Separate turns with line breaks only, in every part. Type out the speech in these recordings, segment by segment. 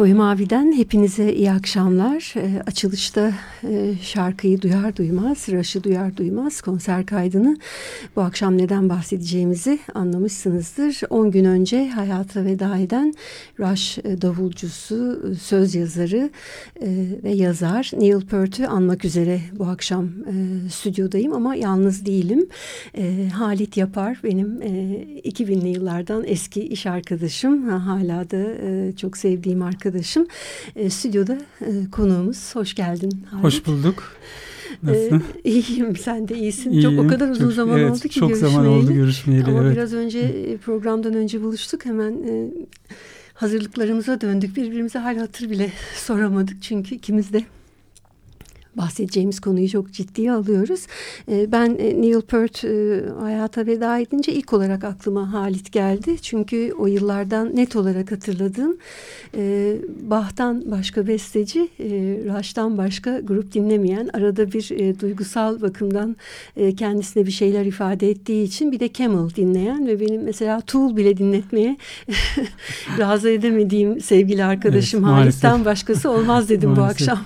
Koyu Mavi'den hepinize iyi akşamlar. E, açılışta e, şarkıyı duyar duymaz, Raş'ı duyar duymaz konser kaydını bu akşam neden bahsedeceğimizi anlamışsınızdır. 10 gün önce hayata veda eden Rush e, davulcusu, e, söz yazarı ve yazar Neil Peart'ü anmak üzere bu akşam stüdyodayım ama yalnız değilim. Halit Yapar benim e, 2000'li yıllardan eski iş arkadaşım. Ha, hala da çok sevdiğim arkadaşım stüdyoda e, konuğumuz. Hoş geldin.
Halit. Hoş bulduk.
Nasılsın? Ee, iyiyim sen de iyisin. İyiyim, çok o kadar uzun çok, zaman
evet,
oldu ki
çok görüşmeyeli. zaman oldu görüşmeyeli.
Ama
evet.
biraz önce e, programdan önce buluştuk hemen e, hazırlıklarımıza döndük. Birbirimize hal hatır bile soramadık çünkü ikimiz de bahsedeceğimiz konuyu çok ciddiye alıyoruz. Ee, ben e, Neil Peart e, hayata veda edince ilk olarak aklıma Halit geldi. Çünkü o yıllardan net olarak hatırladığım e, Bach'tan başka besteci, Rush'tan başka grup dinlemeyen, arada bir duygusal bakımdan kendisine bir şeyler ifade ettiği için bir de Camel dinleyen ve benim mesela Tool bile dinletmeye razı edemediğim sevgili arkadaşım evet, Halit'ten başkası olmaz dedim bu akşam.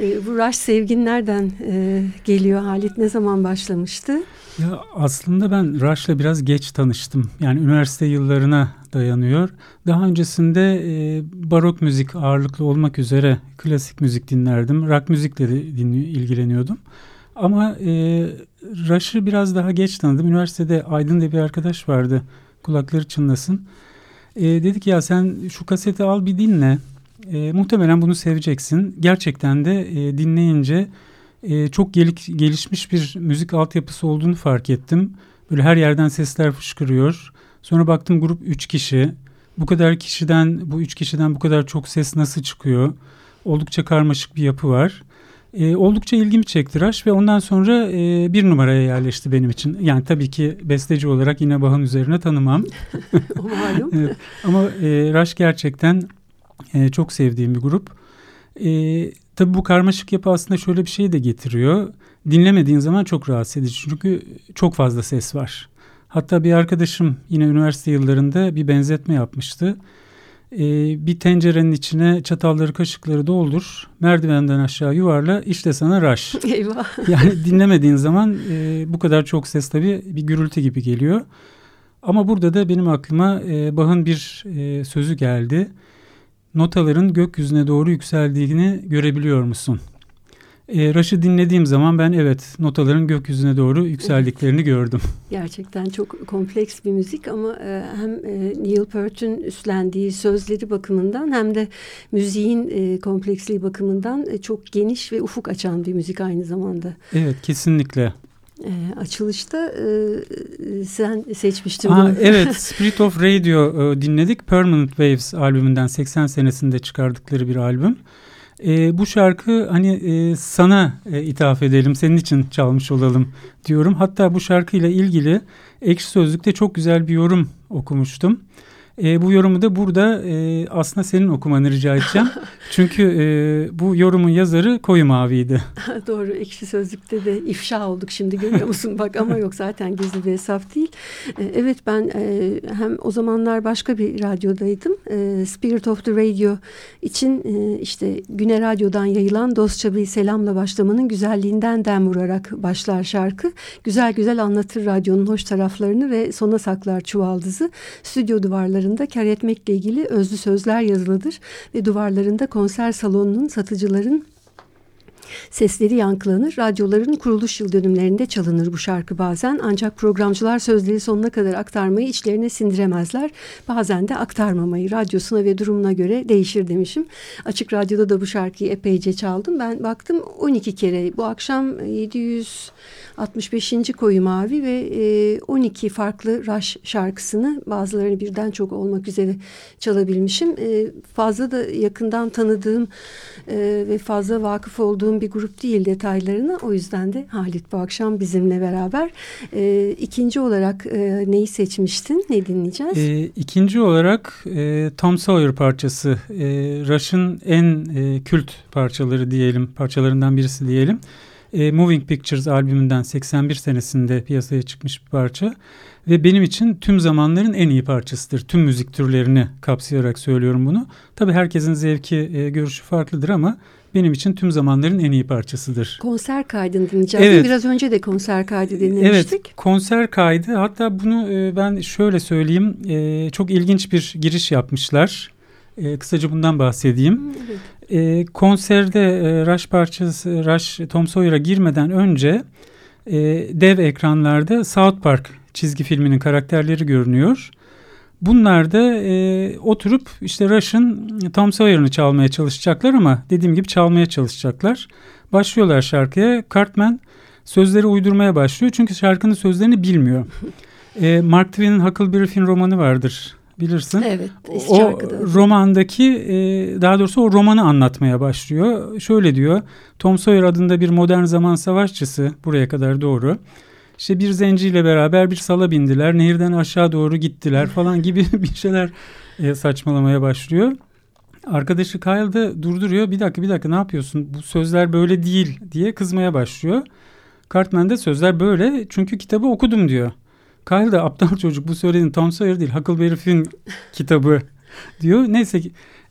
E, bu Rush sevgin nereden e, geliyor Halit? Ne zaman başlamıştı?
Ya aslında ben Rush'la biraz geç tanıştım. Yani üniversite yıllarına dayanıyor. Daha öncesinde e, barok müzik ağırlıklı olmak üzere klasik müzik dinlerdim. Rock müzikle de dinli, ilgileniyordum. Ama e, Rush'ı biraz daha geç tanıdım. Üniversitede Aydın diye bir arkadaş vardı. Kulakları çınlasın. E, dedik ya sen şu kaseti al bir dinle. E, muhtemelen bunu seveceksin. Gerçekten de e, dinleyince e, çok gelik, gelişmiş bir müzik altyapısı olduğunu fark ettim. Böyle her yerden sesler fışkırıyor. Sonra baktım grup 3 kişi. Bu kadar kişiden, bu 3 kişiden bu kadar çok ses nasıl çıkıyor? Oldukça karmaşık bir yapı var. E, oldukça ilgimi çekti Rush ve ondan sonra e, bir numaraya yerleşti benim için. Yani tabii ki besteci olarak yine Bach'ın üzerine tanımam.
o malum.
evet, ama e, Rush gerçekten e, çok sevdiğim bir grup. E, tabii bu karmaşık yapı aslında şöyle bir şey de getiriyor. Dinlemediğin zaman çok rahatsız edici çünkü çok fazla ses var. Hatta bir arkadaşım yine üniversite yıllarında bir benzetme yapmıştı. Ee, bir tencerenin içine çatalları kaşıkları doldur. Merdivenden aşağı yuvarla işte sana raş.
Eyvah.
Yani dinlemediğin zaman e, bu kadar çok ses tabii bir gürültü gibi geliyor. Ama burada da benim aklıma e, Bach'ın bir e, sözü geldi notaların gökyüzüne doğru yükseldiğini görebiliyor musun? E, Rush'ı dinlediğim zaman ben evet notaların gökyüzüne doğru yükseldiklerini gördüm.
Gerçekten çok kompleks bir müzik ama e, hem e, Neil Peart'ün üstlendiği sözleri bakımından hem de müziğin e, kompleksliği bakımından e, çok geniş ve ufuk açan bir müzik aynı zamanda.
Evet kesinlikle.
E, açılışta e, sen seçmiştin.
Aa, evet Spirit of Radio e, dinledik. Permanent Waves albümünden 80 senesinde çıkardıkları bir albüm. E, bu şarkı hani e, sana e, ithaf edelim, senin için çalmış olalım diyorum. Hatta bu şarkıyla ilgili Ekşi Sözlük'te çok güzel bir yorum okumuştum. E, bu yorumu da burada e, aslında senin okumanı rica edeceğim. Çünkü e, bu yorumun yazarı Koyu Mavi'ydi.
Doğru ekşi sözlükte de ifşa olduk şimdi görüyor musun bak ama yok zaten gizli bir hesap değil. E, evet ben e, hem o zamanlar başka bir radyodaydım. E, Spirit of the Radio için e, işte Güne Radyo'dan yayılan dostça bir selamla başlamanın güzelliğinden dem vurarak başlar şarkı. Güzel güzel anlatır radyonun hoş taraflarını ve sona saklar çuvaldızı. Stüdyo duvarlarında duvarlarında kar etmekle ilgili özlü sözler yazılıdır ve duvarlarında konser salonunun satıcıların Sesleri yankılanır, radyoların kuruluş yıl dönümlerinde çalınır bu şarkı bazen ancak programcılar sözleri sonuna kadar aktarmayı içlerine sindiremezler. Bazen de aktarmamayı radyosuna ve durumuna göre değişir demişim. Açık Radyo'da da bu şarkıyı epeyce çaldım. Ben baktım 12 kere bu akşam 700 65. Koyu Mavi ve 12 e, farklı Rush şarkısını bazılarını birden çok olmak üzere çalabilmişim. E, fazla da yakından tanıdığım e, ve fazla vakıf olduğum bir grup değil detaylarına. O yüzden de Halit bu akşam bizimle beraber. İkinci olarak neyi seçmiştin? Ne dinleyeceğiz?
E, ikinci olarak Tom Sawyer parçası. Rush'ın en kült parçaları diyelim, parçalarından birisi diyelim. E, Moving Pictures albümünden 81 senesinde piyasaya çıkmış bir parça. Ve benim için tüm zamanların en iyi parçasıdır. Tüm müzik türlerini kapsayarak söylüyorum bunu. Tabii herkesin zevki, e, görüşü farklıdır ama benim için tüm zamanların en iyi parçasıdır.
Konser kaydını dinleyeceğiz. Evet. Biraz önce de konser kaydı dinlemiştik.
Evet konser kaydı hatta bunu e, ben şöyle söyleyeyim e, çok ilginç bir giriş yapmışlar. E, kısaca bundan bahsedeyim. Evet. E, konserde e, Rush parçası Rush Tom Sawyer'a girmeden önce e, dev ekranlarda South Park çizgi filminin karakterleri görünüyor. Bunlar da e, oturup işte Rush'ın Tom Sawyer'ını çalmaya çalışacaklar ama dediğim gibi çalmaya çalışacaklar. Başlıyorlar şarkıya. Cartman sözleri uydurmaya başlıyor çünkü şarkının sözlerini bilmiyor. e, Mark Twain'in Huckleberry Finn romanı vardır bilirsin.
Evet.
O romandaki e, daha doğrusu o romanı anlatmaya başlıyor. Şöyle diyor. Tom Sawyer adında bir modern zaman savaşçısı buraya kadar doğru. İşte bir zenciyle beraber bir sala bindiler. Nehirden aşağı doğru gittiler falan gibi bir şeyler e, saçmalamaya başlıyor. Arkadaşı Kyle da durduruyor. Bir dakika bir dakika ne yapıyorsun? Bu sözler böyle değil diye kızmaya başlıyor. Cartman de sözler böyle çünkü kitabı okudum diyor. Kyle da aptal çocuk bu söylediğin Tom Sawyer değil Huckleberry Finn kitabı diyor. Neyse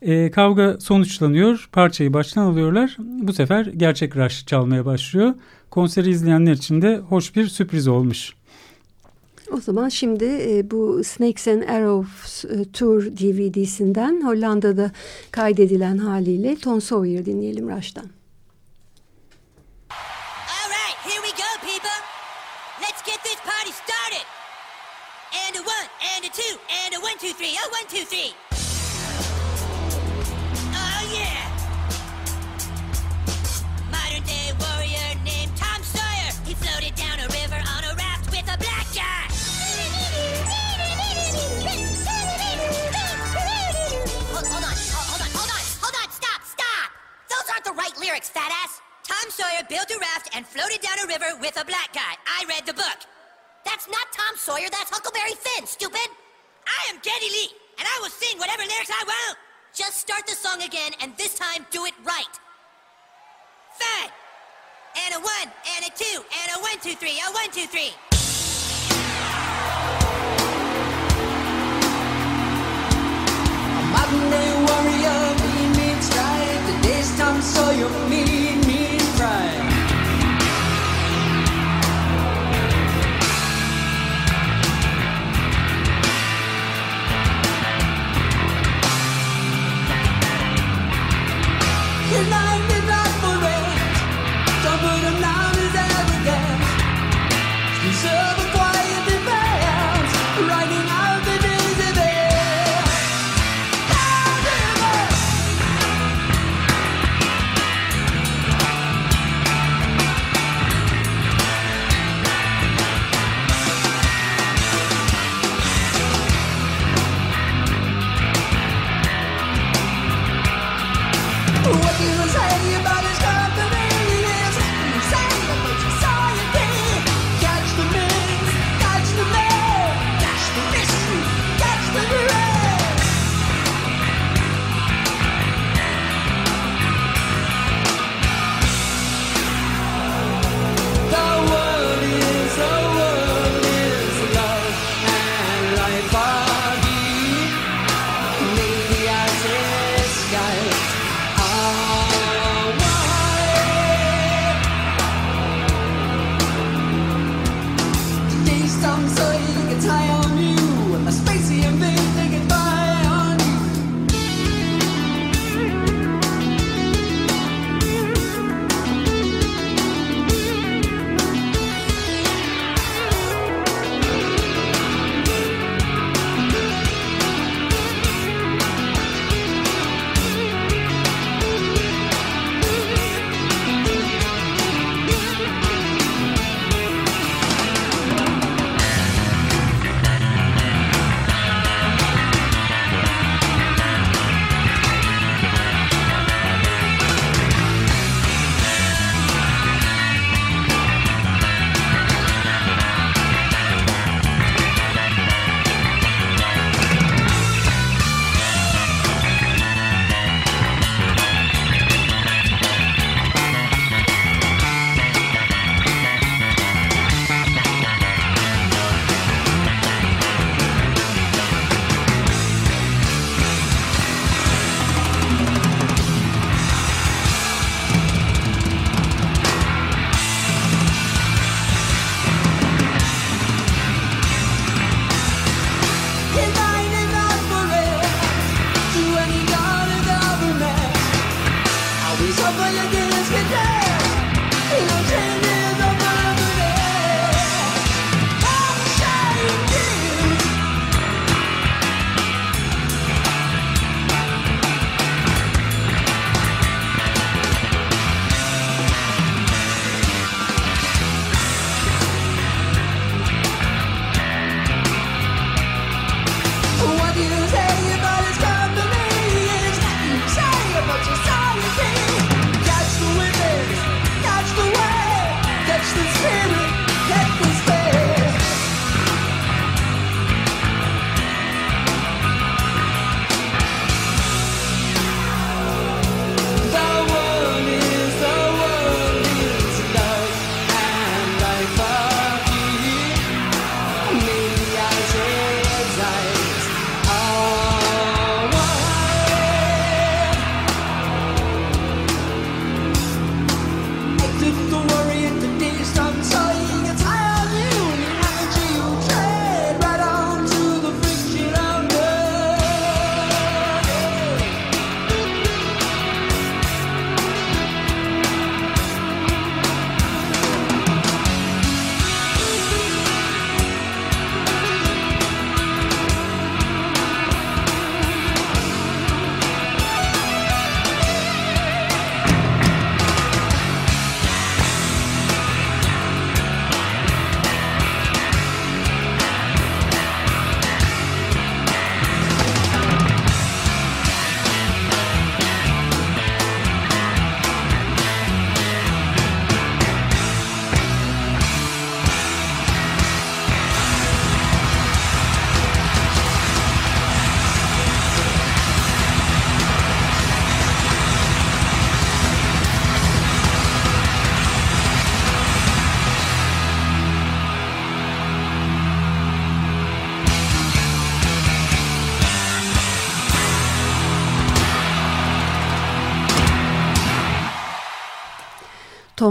e, kavga sonuçlanıyor. Parçayı baştan alıyorlar. Bu sefer gerçek Rush çalmaya başlıyor. Konseri izleyenler için de hoş bir sürpriz olmuş.
O zaman şimdi e, bu Snakes and Arrows e, Tour DVD'sinden Hollanda'da kaydedilen haliyle Tom Sawyer dinleyelim Rush'tan. two, and a one, two, three. Oh, one, two, three. Aren't the right lyrics, fat ass. Tom Sawyer built a raft and floated down a river with a black guy. I read the book. That's not Tom Sawyer, that's Huckleberry Finn, stupid! I am Geddy Lee, and I will sing whatever lyrics I want. Just start the song again, and this time do it right. Five, and a one, and a two, and a one, two, three, a one, two, three.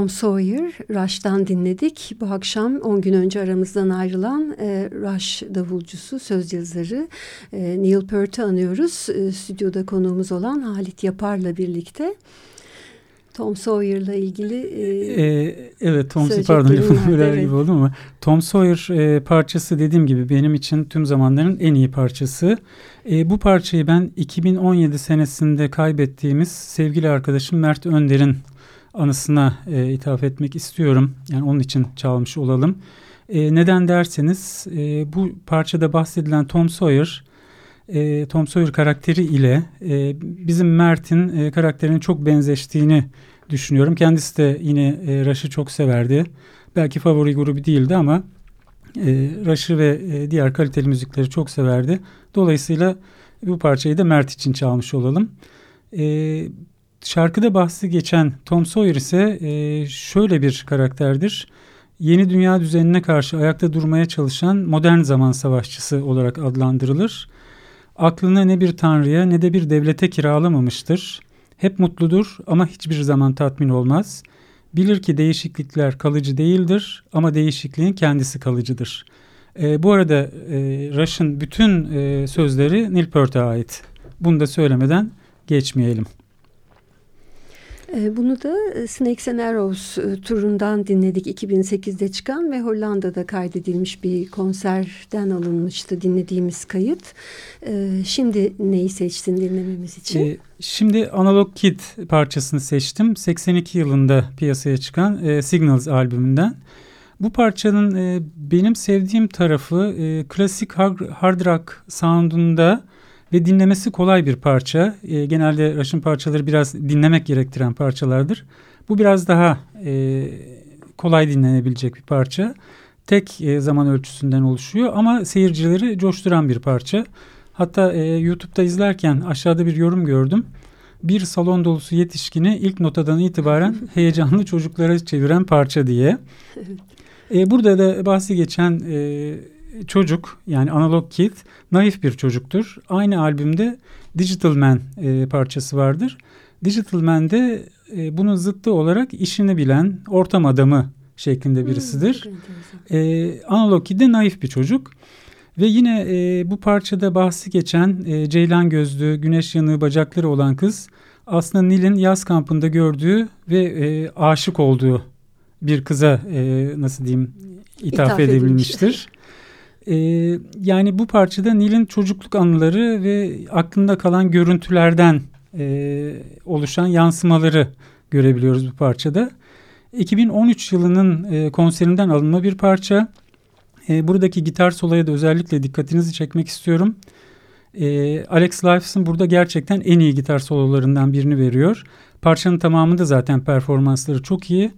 Tom Sawyer,
Rush'tan dinledik. Bu akşam 10 gün önce aramızdan ayrılan e, Rush davulcusu, söz yazarı e, Neil Peart'ı anıyoruz. E, stüdyoda konuğumuz olan Halit Yapar'la birlikte. Tom Sawyer'la ilgili e,
ee, evet Tom pardon böler evet. gibi oldum ama Tom Sawyer e, parçası dediğim gibi benim için tüm zamanların en iyi parçası. E, bu parçayı ben 2017 senesinde kaybettiğimiz sevgili arkadaşım Mert Önder'in anısına e, ithaf etmek istiyorum. Yani onun için çalmış olalım. E, neden derseniz e, bu parçada bahsedilen Tom Sawyer, e, Tom Sawyer karakteri ile e, bizim Mert'in e, karakterinin çok benzeştiğini düşünüyorum. Kendisi de yine e, Rush'ı çok severdi. Belki favori grubu değildi ama e, Rush'ı ve e, diğer kaliteli müzikleri çok severdi. Dolayısıyla bu parçayı da Mert için çalmış olalım. E, şarkıda bahsi geçen Tom Sawyer ise e, şöyle bir karakterdir. Yeni dünya düzenine karşı ayakta durmaya çalışan modern zaman savaşçısı olarak adlandırılır. Aklını ne bir tanrıya ne de bir devlete kiralamamıştır. Hep mutludur ama hiçbir zaman tatmin olmaz. Bilir ki değişiklikler kalıcı değildir ama değişikliğin kendisi kalıcıdır. E, bu arada e, Rush'ın bütün e, sözleri Neil Peart'e ait. Bunu da söylemeden geçmeyelim.
Ee, bunu da e, Snakes and Arrows e, turundan dinledik 2008'de çıkan ve Hollanda'da kaydedilmiş bir konserden alınmıştı dinlediğimiz kayıt. Ee, şimdi neyi seçtin dinlememiz için? Ee,
şimdi Analog Kid parçasını seçtim. 82 yılında piyasaya çıkan e, Signals albümünden. Bu parçanın benim sevdiğim tarafı klasik hard rock sound'unda ve dinlemesi kolay bir parça. E, genelde Rush'ın parçaları biraz dinlemek gerektiren parçalardır. Bu biraz daha e, kolay dinlenebilecek bir parça. Tek e, zaman ölçüsünden oluşuyor ama seyircileri coşturan bir parça. Hatta e, YouTube'da izlerken aşağıda bir yorum gördüm. Bir salon dolusu yetişkini ilk notadan itibaren heyecanlı çocuklara çeviren parça diye. E, burada da bahsi geçen e, çocuk yani Analog Kid naif bir çocuktur. Aynı albümde Digital Man e, parçası vardır. Digital Man'de e, bunun zıttı olarak işini bilen ortam adamı şeklinde birisidir. Hmm, e, Analog Kid de naif bir çocuk. Ve yine e, bu parçada bahsi geçen e, ceylan gözlü, güneş yanığı bacakları olan kız aslında Nil'in yaz kampında gördüğü ve e, aşık olduğu bir kıza e, nasıl diyeyim ithaf, ithaf edilmiştir. E, yani bu parçada Nil'in çocukluk anıları ve aklında kalan görüntülerden e, oluşan yansımaları görebiliyoruz bu parçada. 2013 yılının e, konserinden alınma bir parça. E, buradaki gitar soloya da özellikle dikkatinizi çekmek istiyorum. E, Alex Lifeson burada gerçekten en iyi gitar sololarından birini veriyor. Parçanın tamamında zaten performansları çok iyi.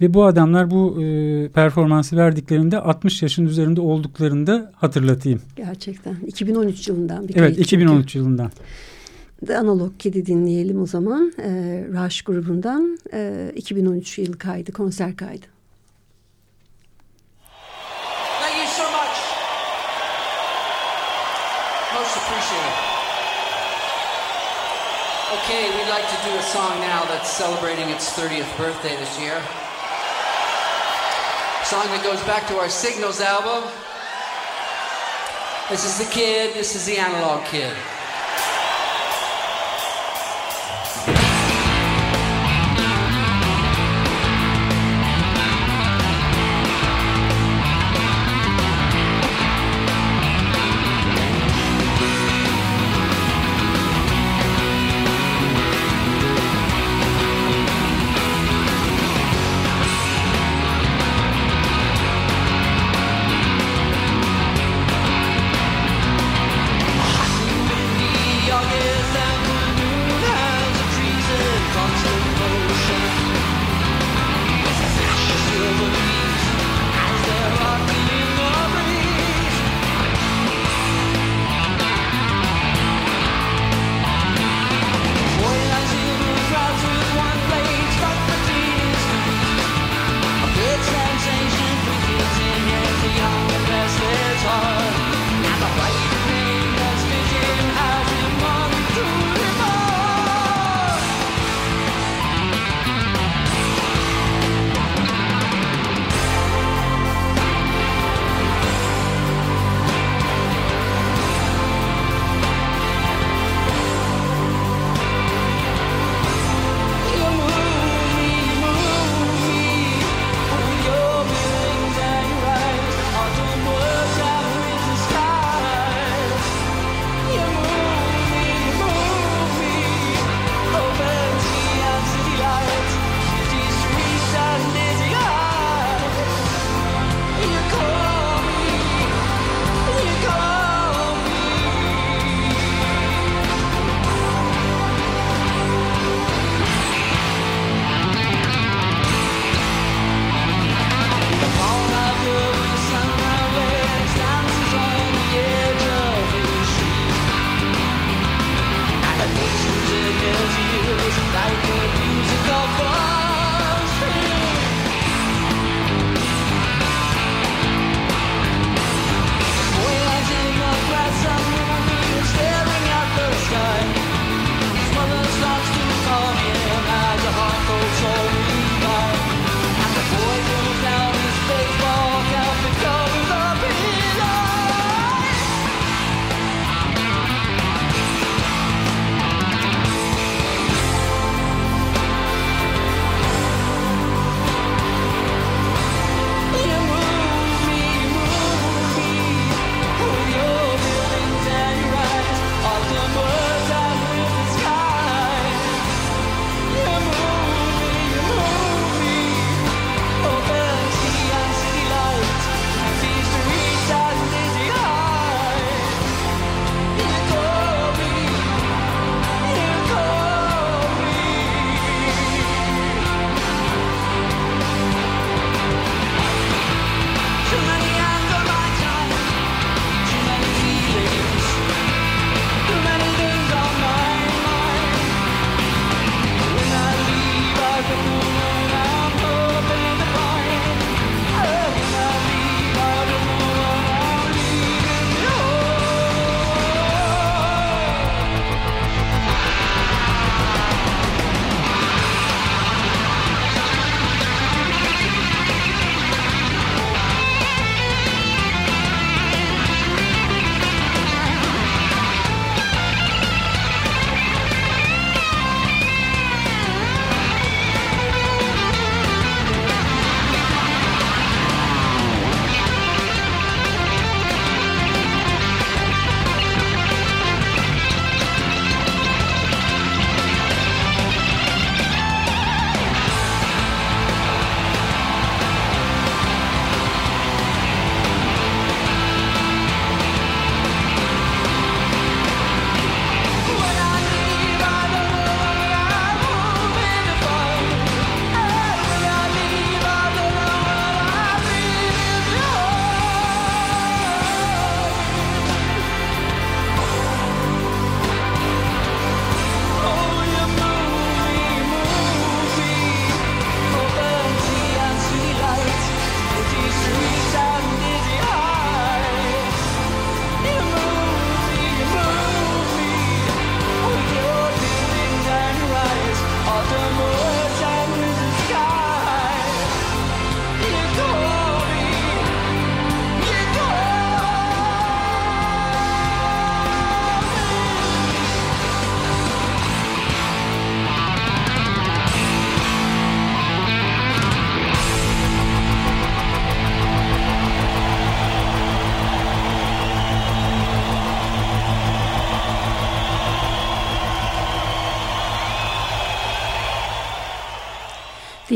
Ve bu adamlar bu e, performansı verdiklerinde 60 yaşın üzerinde olduklarını hatırlatayım.
Gerçekten. 2013 yılından bir
Evet 2013 çünkü. yılından.
The Analog Kid'i dinleyelim o zaman. E, Rush grubundan e, 2013 yıl kaydı, konser kaydı. Thank you so much. Most appreciated. Okay, we'd like to do a song now that's celebrating its 30th birthday this year. Song that goes back to our Signals album. This is the kid, this is the analog kid.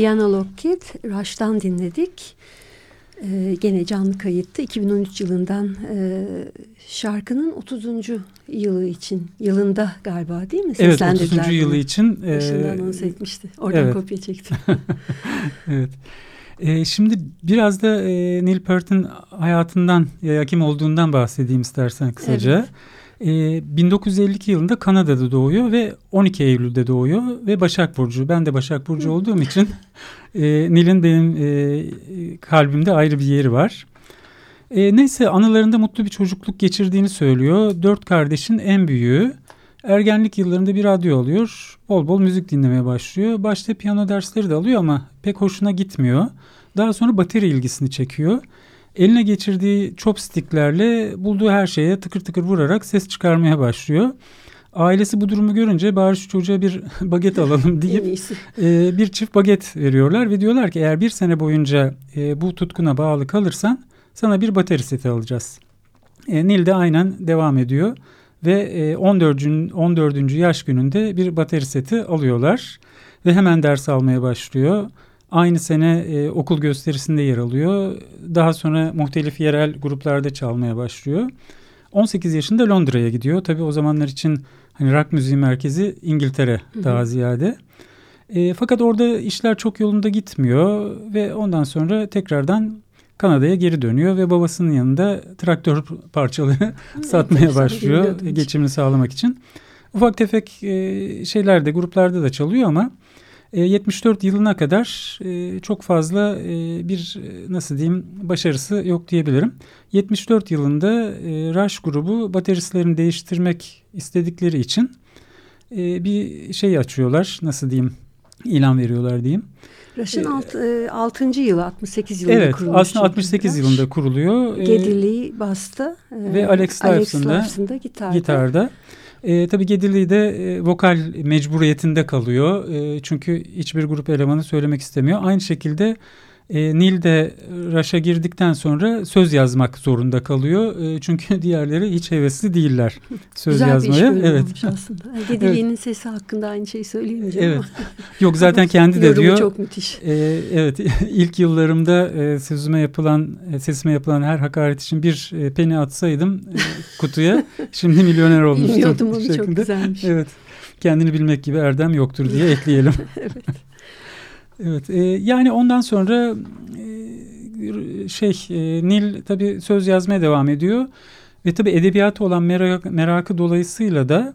Diana Lockett, Rush'tan dinledik. Ee, gene canlı kayıttı. 2013 yılından e, şarkının 30. yılı için, yılında galiba değil mi?
Evet 30. yılı için.
E, Başından anons etmişti. Oradan evet. kopya çektim.
evet. E, şimdi biraz da e, Neil Peart'ın hayatından, ya kim olduğundan bahsedeyim istersen kısaca. Evet. E, 1952 yılında Kanada'da doğuyor ve 12 Eylül'de doğuyor ve Başak Burcu. Ben de Başak Burcu olduğum için e, Nil'in benim e, kalbimde ayrı bir yeri var. E, neyse anılarında mutlu bir çocukluk geçirdiğini söylüyor. Dört kardeşin en büyüğü. Ergenlik yıllarında bir radyo alıyor. Bol bol müzik dinlemeye başlıyor. Başta piyano dersleri de alıyor ama pek hoşuna gitmiyor. Daha sonra bateri ilgisini çekiyor. Eline geçirdiği chopsticklerle bulduğu her şeye tıkır tıkır vurarak ses çıkarmaya başlıyor. Ailesi bu durumu görünce bari şu çocuğa bir baget alalım deyip e, bir çift baget veriyorlar ve diyorlar ki eğer bir sene boyunca e, bu tutkuna bağlı kalırsan sana bir bateri seti alacağız. E, Nil de aynen devam ediyor ve e, 14. 14. yaş gününde bir bateri seti alıyorlar ve hemen ders almaya başlıyor. Aynı sene e, okul gösterisinde yer alıyor. Daha sonra muhtelif yerel gruplarda çalmaya başlıyor. 18 yaşında Londra'ya gidiyor. Tabii o zamanlar için hani rock müziği merkezi İngiltere hı hı. daha ziyade. E, fakat orada işler çok yolunda gitmiyor ve ondan sonra tekrardan Kanada'ya geri dönüyor ve babasının yanında traktör parçaları satmaya başlıyor geçimini sağlamak için. Ufak tefek e, şeylerde gruplarda da çalıyor ama 74 e, yılına kadar e, çok fazla e, bir nasıl diyeyim başarısı yok diyebilirim. 74 yılında Rush grubu bateristlerini değiştirmek istedikleri için bir şey açıyorlar nasıl diyeyim ilan veriyorlar diyeyim.
Rush'ın ee, 6. yılı 68 yılında
evet, kurulmuş. Evet aslında 68 Rush. yılında kuruluyor.
Gedili basta
ve Alex Lifeson da gitarda. gitarda. E, tabii Gedili de e, vokal mecburiyetinde kalıyor. E, çünkü hiçbir grup elemanı söylemek istemiyor. Aynı şekilde e, Nil de Raş'a girdikten sonra söz yazmak zorunda kalıyor. E, çünkü diğerleri hiç hevesli değiller söz
Güzel
yazmaya.
Bir iş evet. aslında. Gedili'nin evet. sesi hakkında aynı şeyi söyleyemeyeceğim
evet. ama. Yok zaten kendi de diyor.
çok müthiş.
E, evet ilk yıllarımda e, sözüme yapılan e, sesime yapılan her hakaret için bir e, peni atsaydım e, kutuya şimdi milyoner olmuştum.
Bilmiyordum onu çok güzelmiş.
Evet kendini bilmek gibi erdem yoktur diye ekleyelim.
evet.
Evet e, yani ondan sonra e, şey e, Nil tabi söz yazmaya devam ediyor. Ve tabi edebiyatı olan merak, merakı dolayısıyla da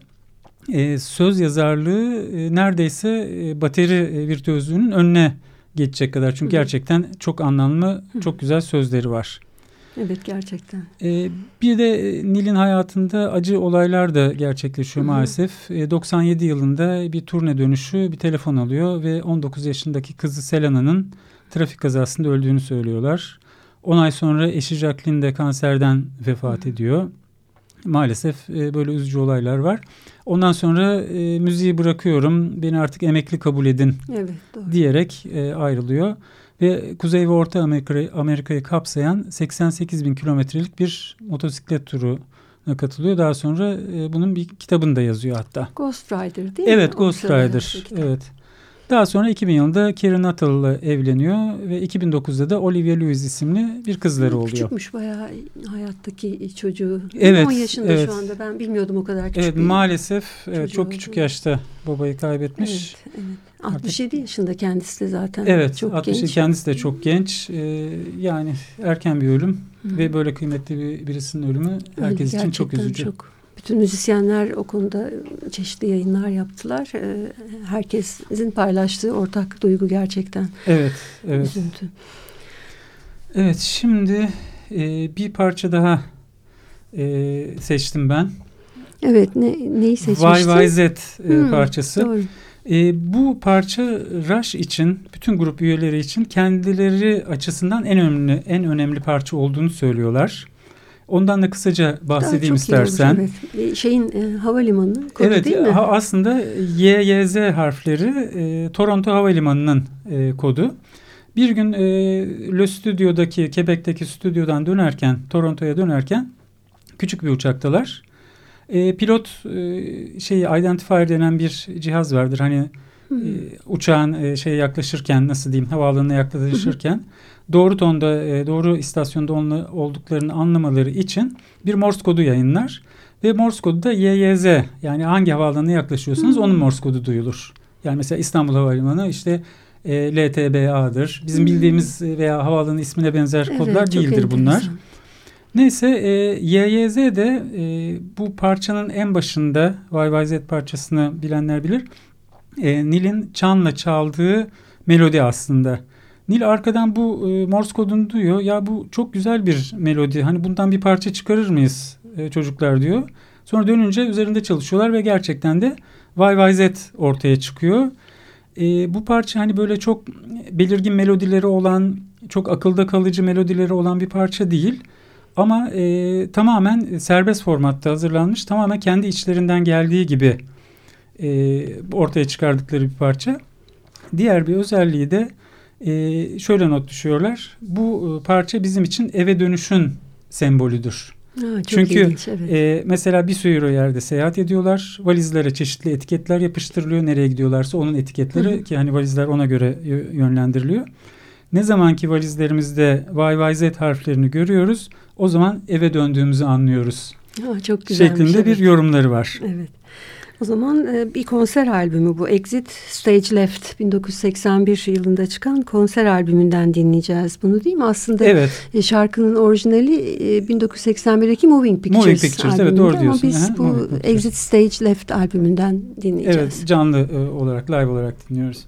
e, söz yazarlığı e, neredeyse e, bateri e, virtüözlüğünün önüne geçecek kadar. Çünkü gerçekten çok anlamlı çok güzel sözleri var.
Evet gerçekten.
Ee, bir de e, Nil'in hayatında acı olaylar da gerçekleşiyor Hı -hı. maalesef. Ee, 97 yılında bir turne dönüşü bir telefon alıyor ve 19 yaşındaki kızı Selena'nın trafik kazasında öldüğünü söylüyorlar. 10 ay sonra eşi Jacqueline de kanserden vefat Hı -hı. ediyor. Maalesef e, böyle üzücü olaylar var. Ondan sonra e, müziği bırakıyorum, beni artık emekli kabul edin
evet, doğru.
diyerek e, ayrılıyor ve Kuzey ve Orta Amerika'yı Amerika kapsayan 88 bin kilometrelik bir motosiklet turu katılıyor. Daha sonra e, bunun bir kitabını da yazıyor hatta.
Ghost Rider değil
evet, mi? Evet Ghost Rider. Evet. Daha sonra 2000 yılında Karen Nuttall'la evleniyor ve 2009'da da Olivia Louise isimli bir kızları oluyor.
Küçükmüş bayağı hayattaki çocuğu.
Evet.
10 yaşında evet. şu anda ben bilmiyordum o kadar küçük.
Evet maalesef evet, çok küçük yaşta babayı kaybetmiş.
Evet, evet. 67 Artık, yaşında kendisi de zaten
evet,
çok
67
genç.
kendisi de çok genç. Ee, yani erken bir ölüm Hı. ve böyle kıymetli bir birisinin ölümü herkes Öyle, için çok üzücü. Çok.
Bütün müzisyenler o konuda çeşitli yayınlar yaptılar. Ee, herkesin paylaştığı ortak duygu gerçekten.
Evet, evet. Üzüntü. Evet, şimdi e, bir parça daha e, seçtim ben.
Evet, ne, neyi seçmiştin?
YYZ e, hmm, parçası. Doğru. E, bu parça Rush için, bütün grup üyeleri için kendileri açısından en önemli en önemli parça olduğunu söylüyorlar. Ondan da kısaca bahsedeyim Daha istersen.
Olur, evet. E, şeyin e, havalimanının kodu evet, değil mi?
Ha, aslında YYZ harfleri e, Toronto Havalimanı'nın e, kodu. Bir gün e, Le Studio'daki, Quebec'teki stüdyodan dönerken, Toronto'ya dönerken küçük bir uçaktalar. E, pilot e, şeyi identifier denen bir cihaz vardır. Hani. E, uçağın e, şeye yaklaşırken nasıl diyeyim havaalanına yaklaşırken doğru tonda e, doğru istasyonda onla, olduklarını anlamaları için bir Morse kodu yayınlar. Ve Morse kodu da YYZ yani hangi havaalanına yaklaşıyorsanız onun Morse kodu duyulur. Yani mesela İstanbul Havalimanı işte e, LTBA'dır. Bizim bildiğimiz veya havaalanı ismine benzer evet, kodlar değildir bunlar. Neyse e, YYZ de e, bu parçanın en başında YYZ parçasını bilenler bilir. E, Nil'in çanla çaldığı melodi aslında. Nil arkadan bu e, Morse kodunu duyuyor. Ya bu çok güzel bir melodi. Hani bundan bir parça çıkarır mıyız e, çocuklar diyor. Sonra dönünce üzerinde çalışıyorlar ve gerçekten de YYZ ortaya çıkıyor. E, bu parça hani böyle çok belirgin melodileri olan, çok akılda kalıcı melodileri olan bir parça değil. Ama e, tamamen serbest formatta hazırlanmış, tamamen kendi içlerinden geldiği gibi e, ortaya çıkardıkları bir parça. Diğer bir özelliği de e, şöyle not düşüyorlar. Bu e, parça bizim için eve dönüşün sembolüdür.
Ha, Çünkü ilginç, evet.
e, mesela bir sürü yerde seyahat ediyorlar. Valizlere çeşitli etiketler yapıştırılıyor. Nereye gidiyorlarsa onun etiketleri Hı-hı. ki hani valizler ona göre yönlendiriliyor. Ne zamanki valizlerimizde YYZ harflerini görüyoruz o zaman eve döndüğümüzü anlıyoruz.
Ha, çok güzel.
Şeklinde bir yorumları var.
Evet. O zaman e, bir konser albümü bu Exit Stage Left 1981 yılında çıkan konser albümünden dinleyeceğiz bunu değil mi? Aslında evet. E, şarkının orijinali 1981'deki Moving Pictures,
Moving Pictures evet doğru diyorsun.
Ama biz Aha, bu Exit Stage Left albümünden dinleyeceğiz.
Evet canlı e, olarak live olarak dinliyoruz.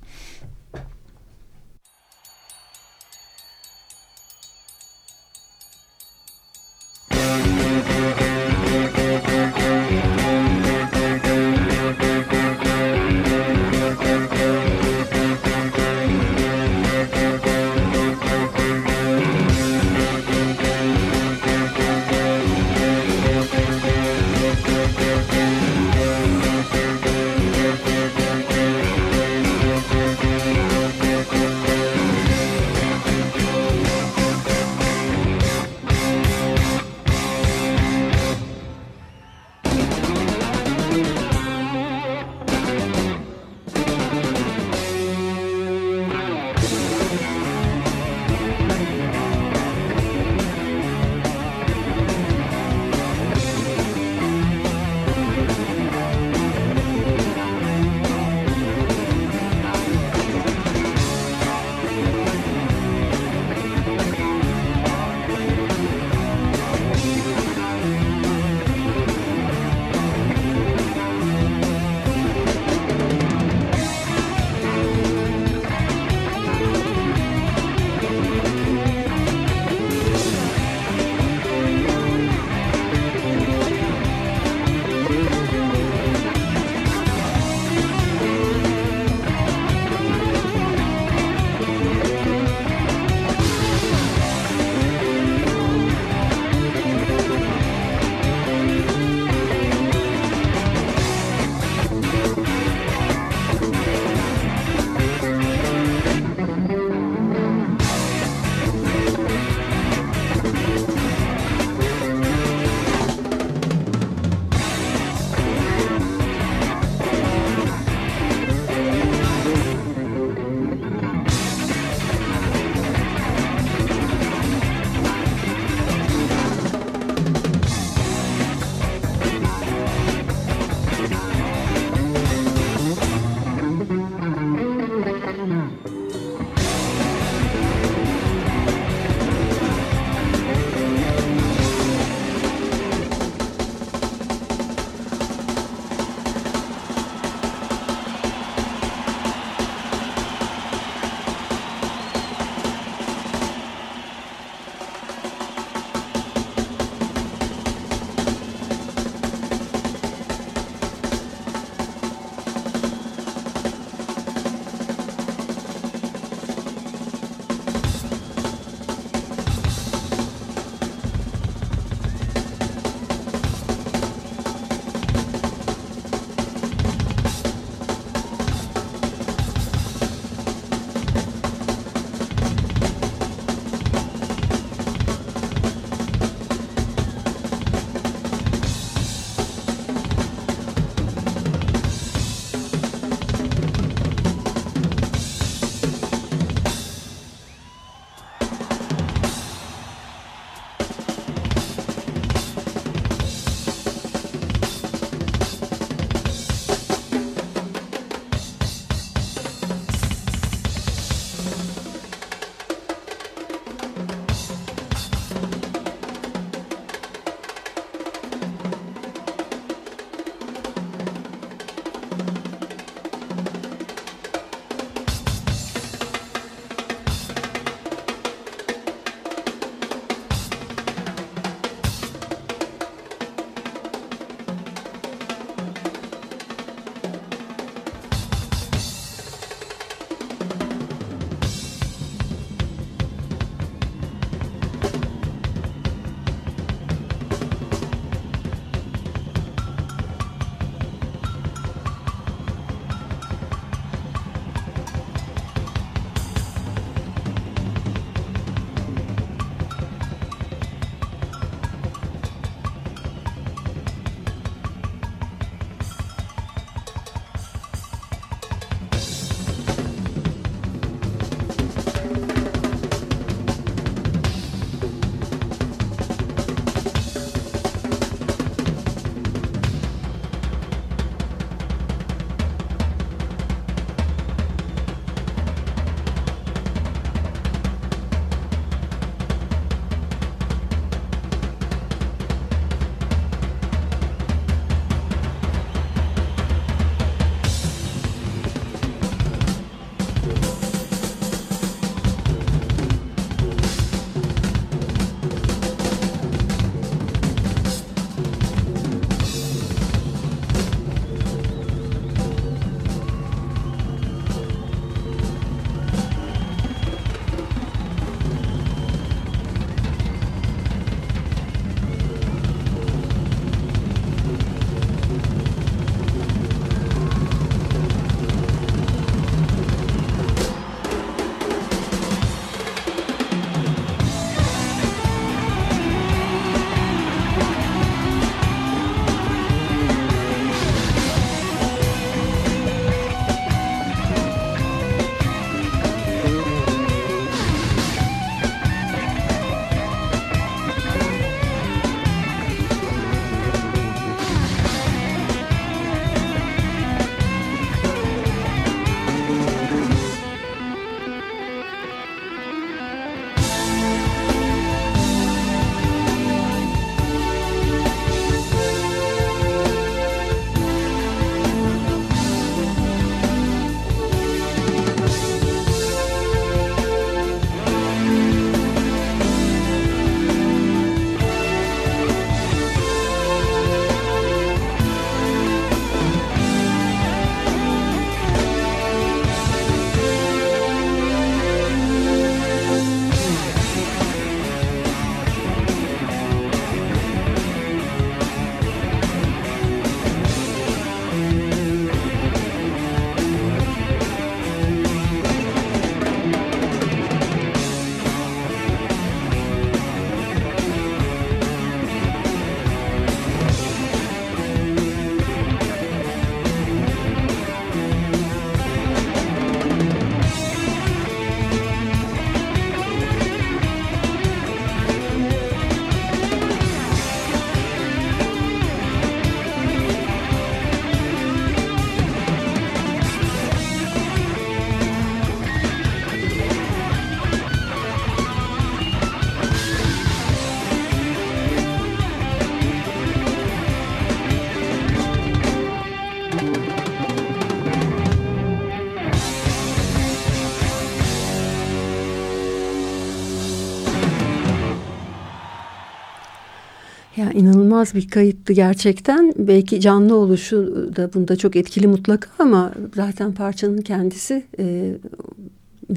Ya inanılmaz bir kayıttı gerçekten. Belki canlı oluşu da bunda çok etkili mutlaka ama zaten parçanın kendisi e,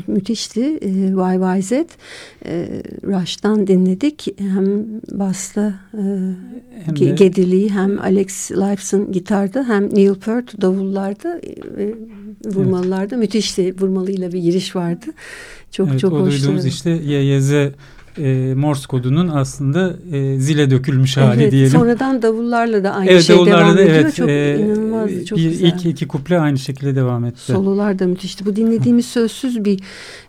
müthişti. E, YYZ e, Rush'tan dinledik. Hem Bass'ta e, hem de... Gedili hem Alex Lifeson gitarda hem Neil Peart davullarda e, vurmalılarda. Evet. Müthişti. Vurmalıyla bir giriş vardı. Çok evet, çok
hoş. O duyduğumuz işte YYZ e, Morse kodunun aslında e, zile dökülmüş hali
evet,
diyelim.
Sonradan davullarla da aynı evet, şey devam da, ediyor. Evet, çok e, inanılmaz, çok
bir,
güzel.
İlk iki kuple aynı şekilde devam etti.
Sololar da müthişti. Bu dinlediğimiz sözsüz bir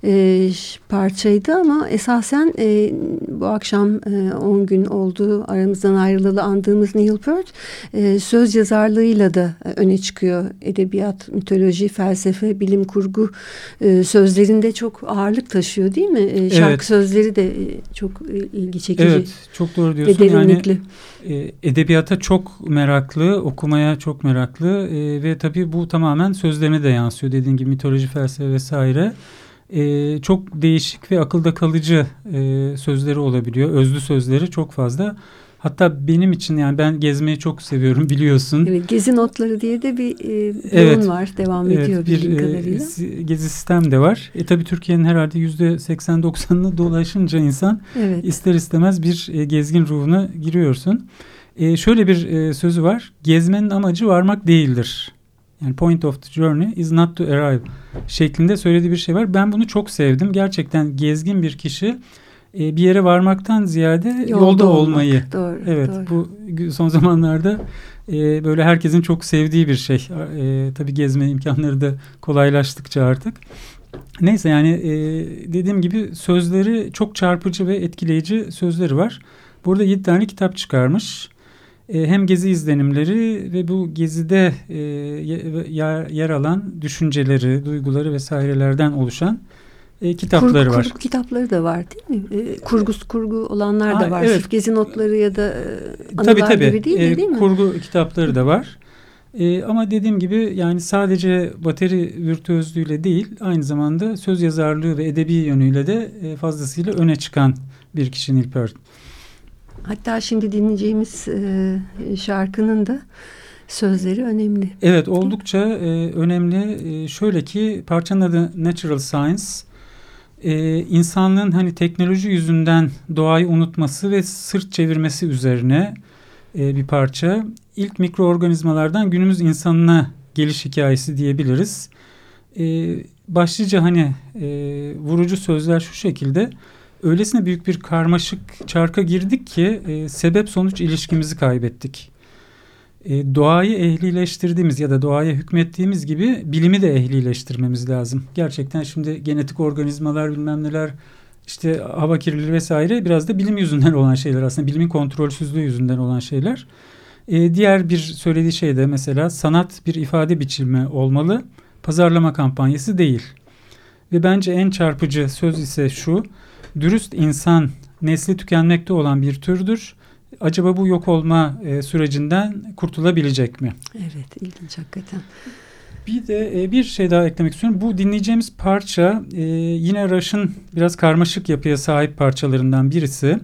e, parçaydı ama esasen e, bu akşam 10 e, gün oldu aramızdan ayrılalı andığımız Neil Peart e, söz yazarlığıyla da öne çıkıyor. Edebiyat, mitoloji, felsefe, bilim kurgu e, sözlerinde çok ağırlık taşıyor değil mi? E, şarkı evet. sözleri de çok ilgi çekici.
Evet çok doğru diyorsun. Ve derinlikli. Yani, e, edebiyata çok meraklı, okumaya çok meraklı e, ve tabii bu tamamen sözlerine de yansıyor. Dediğin gibi mitoloji, felsefe vesaire. E, çok değişik ve akılda kalıcı e, sözleri olabiliyor. Özlü sözleri çok fazla. Hatta benim için yani ben gezmeyi çok seviyorum biliyorsun.
Evet gezi notları diye de bir e, evet, var devam evet, ediyor bir e, kadarıyla.
Gezi sistem de var. E tabi Türkiye'nin herhalde yüzde 80-90'ını dolaşınca insan evet. ister istemez bir e, gezgin ruhuna giriyorsun. E, şöyle bir e, sözü var. Gezmenin amacı varmak değildir. Yani point of the journey is not to arrive şeklinde söylediği bir şey var. Ben bunu çok sevdim. Gerçekten gezgin bir kişi e, bir yere varmaktan ziyade yolda, yolda olmayı.
Doğru.
Evet
doğru.
bu son zamanlarda e, böyle herkesin çok sevdiği bir şey. E, tabii gezme imkanları da kolaylaştıkça artık. Neyse yani e, dediğim gibi sözleri çok çarpıcı ve etkileyici sözleri var. Burada yedi tane kitap çıkarmış. E, hem gezi izlenimleri ve bu gezide e, yer, yer alan düşünceleri, duyguları vesairelerden oluşan e, kitapları
kurgu,
var.
Kurgu kitapları da var değil mi? E, kurgus kurgu olanlar da var. Evet. Gezi notları ya da e, anılar tabii, tabii. gibi değil mi? E, değil mi?
Kurgu kitapları da var. E, ama dediğim gibi yani sadece bateri virtüözlüğüyle değil aynı zamanda söz yazarlığı ve edebi yönüyle de e, fazlasıyla öne çıkan bir kişi Neil Peart.
Hatta şimdi dinleyeceğimiz e, şarkının da sözleri önemli.
Evet oldukça e, önemli. E, şöyle ki parçanın adı Natural Science e, insanlığın hani teknoloji yüzünden doğayı unutması ve sırt çevirmesi üzerine e, bir parça. İlk mikroorganizmalardan günümüz insanına geliş hikayesi diyebiliriz. E, başlıca hani e, vurucu sözler şu şekilde. Öylesine büyük bir karmaşık çarka girdik ki e, sebep sonuç ilişkimizi kaybettik e, doğayı ehlileştirdiğimiz ya da doğaya hükmettiğimiz gibi bilimi de ehlileştirmemiz lazım. Gerçekten şimdi genetik organizmalar bilmem neler işte hava kirliliği vesaire biraz da bilim yüzünden olan şeyler aslında bilimin kontrolsüzlüğü yüzünden olan şeyler. E, diğer bir söylediği şey de mesela sanat bir ifade biçimi olmalı pazarlama kampanyası değil. Ve bence en çarpıcı söz ise şu dürüst insan nesli tükenmekte olan bir türdür acaba bu yok olma e, sürecinden kurtulabilecek mi?
Evet ilginç hakikaten.
Bir de e, bir şey daha eklemek istiyorum. Bu dinleyeceğimiz parça e, yine Rush'ın biraz karmaşık yapıya sahip parçalarından birisi.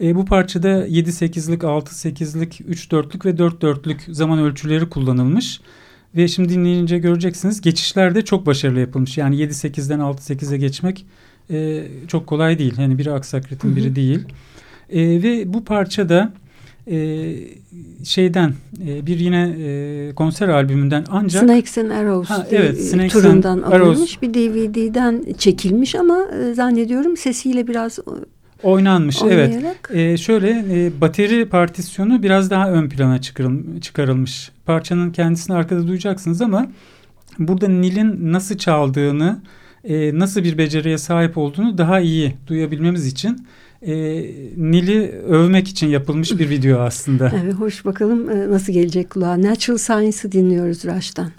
E, bu parçada 7-8'lik, 6-8'lik, 3-4'lük ve 4-4'lük zaman ölçüleri kullanılmış. Ve şimdi dinleyince göreceksiniz geçişler de çok başarılı yapılmış. Yani 7-8'den 6-8'e geçmek e, çok kolay değil. Yani biri aksak ritim biri değil. E, ve bu parçada e, şeyden e, bir yine e, konser albümünden ancak
Snakes and Arrows ha, evet, Snakes turundan and alınmış bir DVD'den çekilmiş ama e, zannediyorum sesiyle biraz
oynanmış oynayarak. evet e, şöyle e, bateri partisyonu biraz daha ön plana çıkarılmış parçanın kendisini arkada duyacaksınız ama burada Nil'in nasıl çaldığını e, nasıl bir beceriye sahip olduğunu daha iyi duyabilmemiz için e, Nil'i övmek için yapılmış bir video aslında.
Evet, hoş bakalım e, nasıl gelecek kulağa. Natural Science'ı dinliyoruz Raş'tan.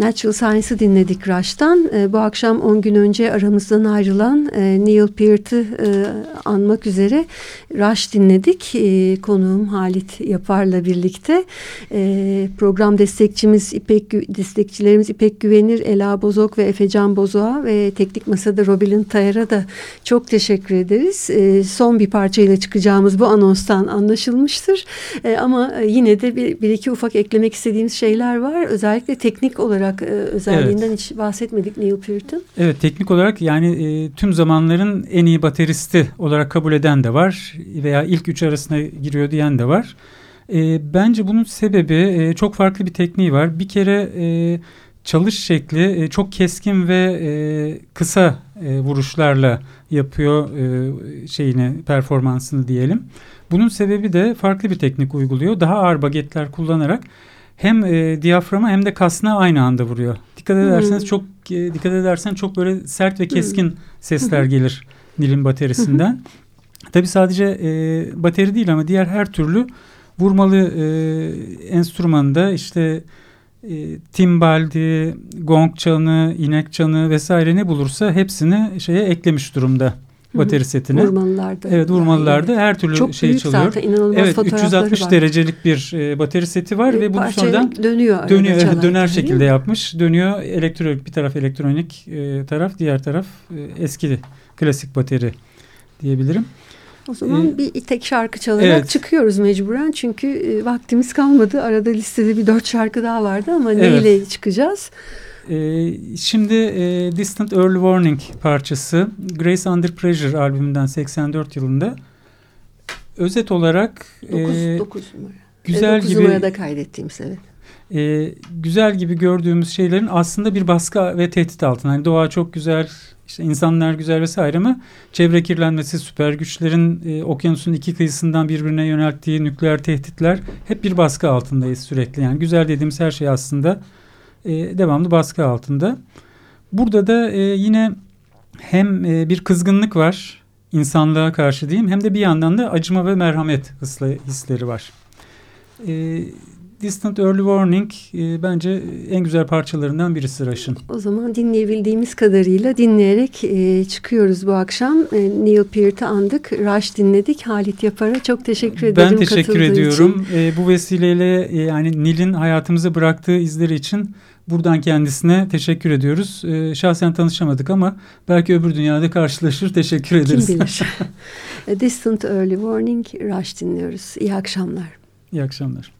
Natural Science'ı dinledik Rush'tan. E, bu akşam 10 gün önce aramızdan ayrılan e, Neil Peart'ı anmak üzere Rush dinledik. Konuğum Halit Yapar'la birlikte. Program destekçimiz İpek destekçilerimiz İpek Güvenir, Ela Bozok ve Efecan Bozok'a ve teknik masada Robilin Tayar'a da çok teşekkür ederiz. Son bir parçayla çıkacağımız bu anonstan anlaşılmıştır. Ama yine de bir, bir iki ufak eklemek istediğimiz şeyler var. Özellikle teknik olarak e, özelliğinden evet. hiç bahsetmedik Neil Peart'ın.
Evet teknik olarak yani e, tüm zamanların en iyi bateristi olarak kabul eden de var veya ilk üç arasına giriyor diyen de var. E, bence bunun sebebi e, çok farklı bir tekniği var. Bir kere e, çalış şekli e, çok keskin ve e, kısa e, vuruşlarla yapıyor e, şeyini performansını diyelim. Bunun sebebi de farklı bir teknik uyguluyor. Daha ağır bagetler kullanarak hem e, diyaframa hem de kasna aynı anda vuruyor. Dikkat ederseniz hmm. çok e, dikkat edersen çok böyle sert ve keskin hmm. sesler gelir Nil'in baterisinden. Tabi sadece e, bateri değil ama diğer her türlü vurmalı e, enstrümanda işte e, timbaldi, gong çanı, inek çanı vesaire ne bulursa hepsini şeye eklemiş durumda bateri setine.
Vurmalılarda.
Evet vurmalılarda her türlü Çok şey çalıyor. Zaten, inanılmaz evet 360 var. derecelik bir e, bateri seti var e, ve bunu sonradan
dönüyor.
Dönüyor çalarken, döner şekilde yapmış. Dönüyor elektronik bir taraf elektronik e, taraf diğer taraf e, eski klasik bateri diyebilirim.
O zaman ee, bir tek şarkı çalarak evet. çıkıyoruz mecburen. Çünkü e, vaktimiz kalmadı. Arada listede bir dört şarkı daha vardı ama evet. neyle çıkacağız?
Ee, şimdi e, Distant Early Warning parçası Grace Under Pressure albümünden 84 yılında. Özet olarak
9, e, 9 numara.
Güzel 9 gibi,
numarada kaydettiğim evet.
E, güzel gibi gördüğümüz şeylerin aslında bir baskı ve tehdit altında. Yani doğa çok güzel, işte insanlar güzel vesaire ama çevre kirlenmesi, süper güçlerin e, okyanusun iki kıyısından birbirine yönelttiği nükleer tehditler hep bir baskı altındayız sürekli. Yani güzel dediğimiz her şey aslında e, devamlı baskı altında. Burada da e, yine hem e, bir kızgınlık var insanlığa karşı diyeyim hem de bir yandan da acıma ve merhamet hisleri var. E, Distant Early Warning e, bence en güzel parçalarından birisi Rush'ın.
O zaman dinleyebildiğimiz kadarıyla dinleyerek e, çıkıyoruz bu akşam. E, Neil Peart'ı andık, Rush dinledik. Halit Yapar'a çok teşekkür ederim
Ben teşekkür ediyorum. E, bu vesileyle e, yani Nil'in hayatımıza bıraktığı izleri için buradan kendisine teşekkür ediyoruz. E, şahsen tanışamadık ama belki öbür dünyada karşılaşır. Teşekkür ederiz.
Kim bilir. Distant Early Warning, Rush dinliyoruz. İyi akşamlar.
İyi akşamlar.